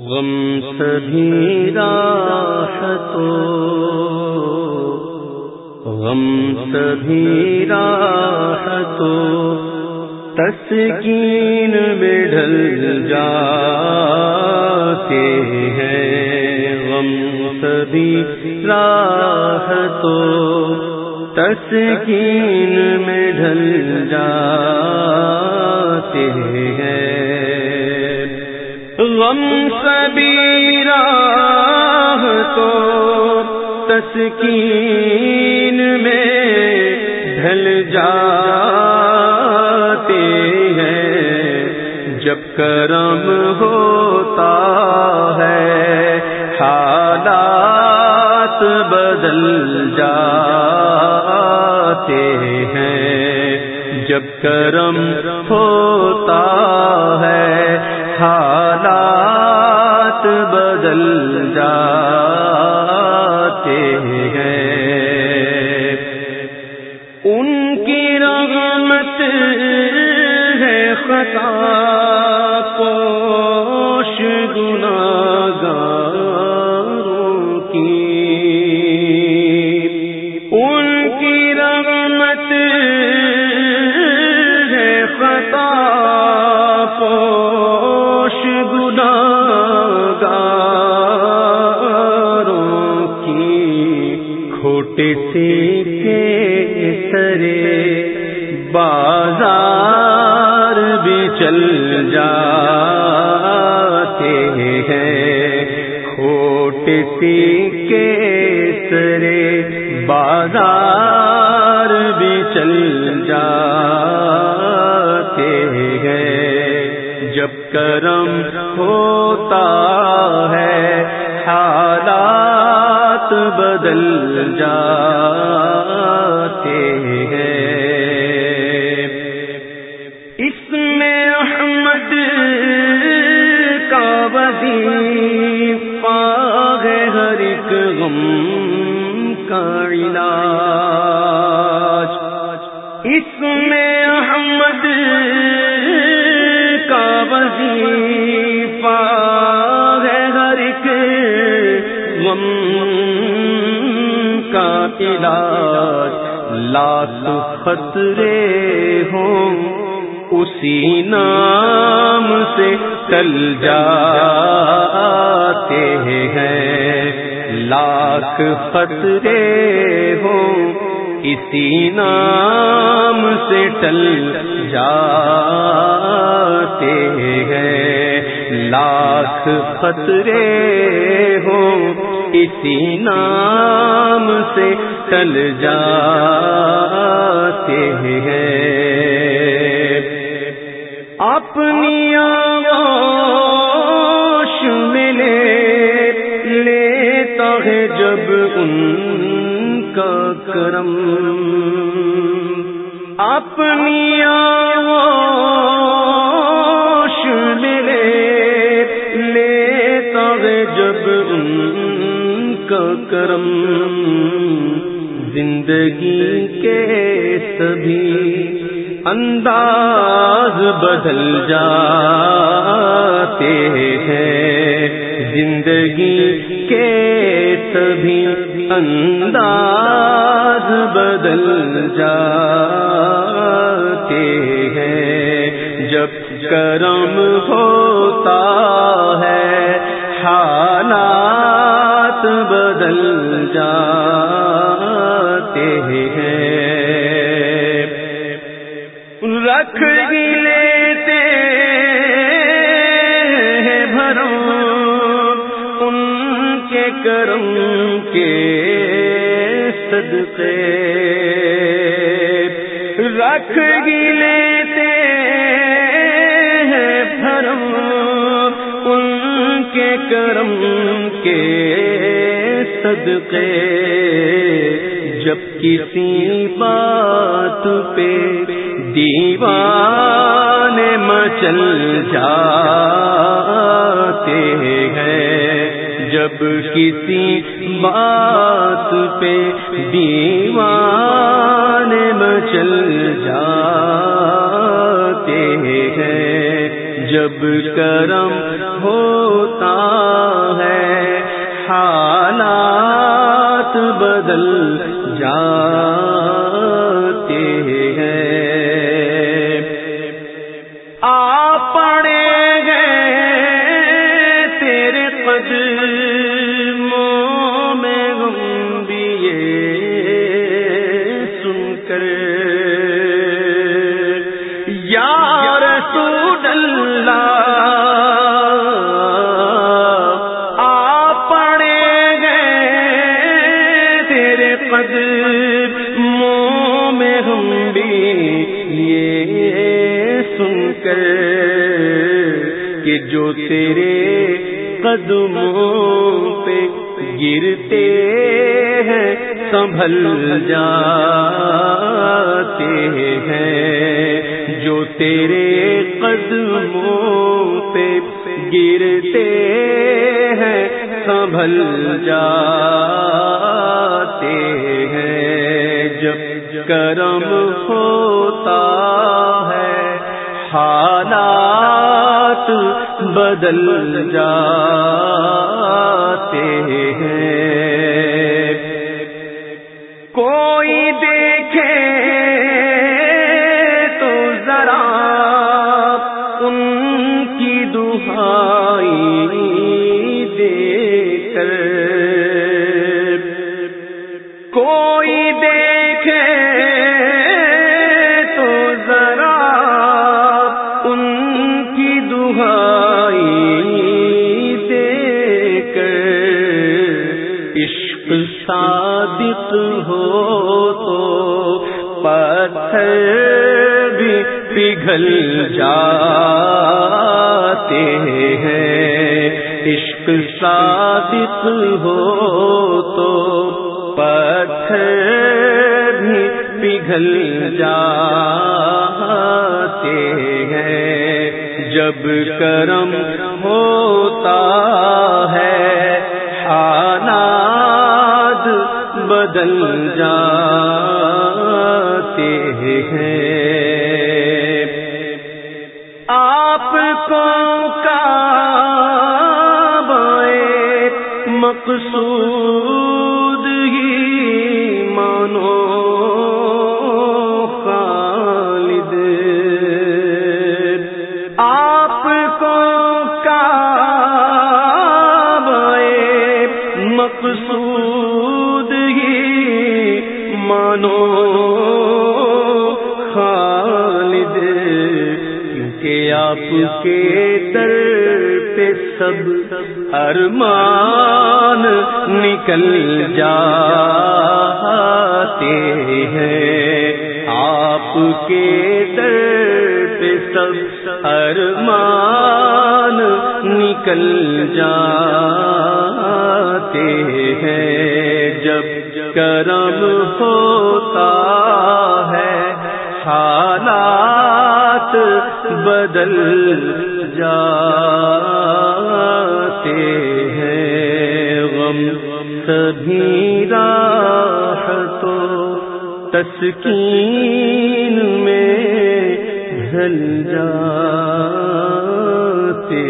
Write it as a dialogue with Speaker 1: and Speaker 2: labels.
Speaker 1: غم سبھی راحتوں غم سبھی راحتوں تسکین میں ڈھل جاتے ہیں غم سبھی راحتوں تسکین میں ڈھل جاتے ہیں غم سبیرا تو تسکین میں ڈھل جاتے ہیں۔ جب کرم ہوتا ہے، حالات بدل جاتے ہیں۔ جب کرم ہوتا ہے حالات بدل جاتے ہیں۔ ان کی رحمت ہے خطا پوش گناہ گار کھوٹے کے سرے بازار بھی چل جاتے ہیں۔ کھوٹے سے کے سرے بازار بھی چل جاتے ہیں۔ جب کرم ہوتا ہے حالات بدل جاتے ہیں۔ اس میں احمد کا وظیفہ ہے ہر ایک غم کا علاج۔ غم کا علاج لاکھ خطرے ہوں، اسی نام سے ٹل جاتے ہیں۔ لاکھ خطرے ہوں، اسی نام سے ٹل جاتے ہیں۔ لاکھ خطرے ہوں اسی نام سے ٹل جاتے ہیں۔ اپنی آغوش میں لے لیتا ہے جب ان کا کرم۔ اپنی آغوش کرم زندگی کے سبھی انداز بدل جاتے ہیں۔ زندگی کے سبھی انداز بدل جاتے ہیں۔ جب کرم ہوتا ہے حالات بدل جاتے ہیں۔ رکھ ہی لیتے ہیں بھرو ان کے کرم کے صدقے۔ رکھ ہی لیتے ہیں بھرم ان کے کرم کے صدقے، جب کسی بات پہ دیوان مچل جاتے ہیں، جب کسی بات پہ دیوان مچل جاتے ہیں، جب کرم ہوتا حالات بدل جا قدموں میں ہم بھی یہ سن کر کہ جو تیرے قدموں پہ گرتے ہیں، سنبھل جاتے ہیں۔ جو تیرے قدموں پہ گرتے ہیں، سنبھل جاتے ہیں جب کرم ہوتا ہے حالات بدل جاتے ہیں۔ ہو تو پتھر بھی پگھل جاتے ہیں۔ عشق صادق ہو تو پتھر بھی پگھل جاتے ہیں۔ جب کرم ہوتا بدل جاتے ہیں۔ آپ کو کعبہ مقصود ہی مانو خالد۔ آپ کو کعبہ مقصود آپ کے در پہ سب ارمان نکل جاتے ہیں۔ آپ کے در پہ سب ارمان نکل جاتے ہیں۔ جب کرم ہوتا ہے، حالات حالات بدل جاتے ہیں۔ غم سبھی راہ تو تسکین میں ڈھل جاتے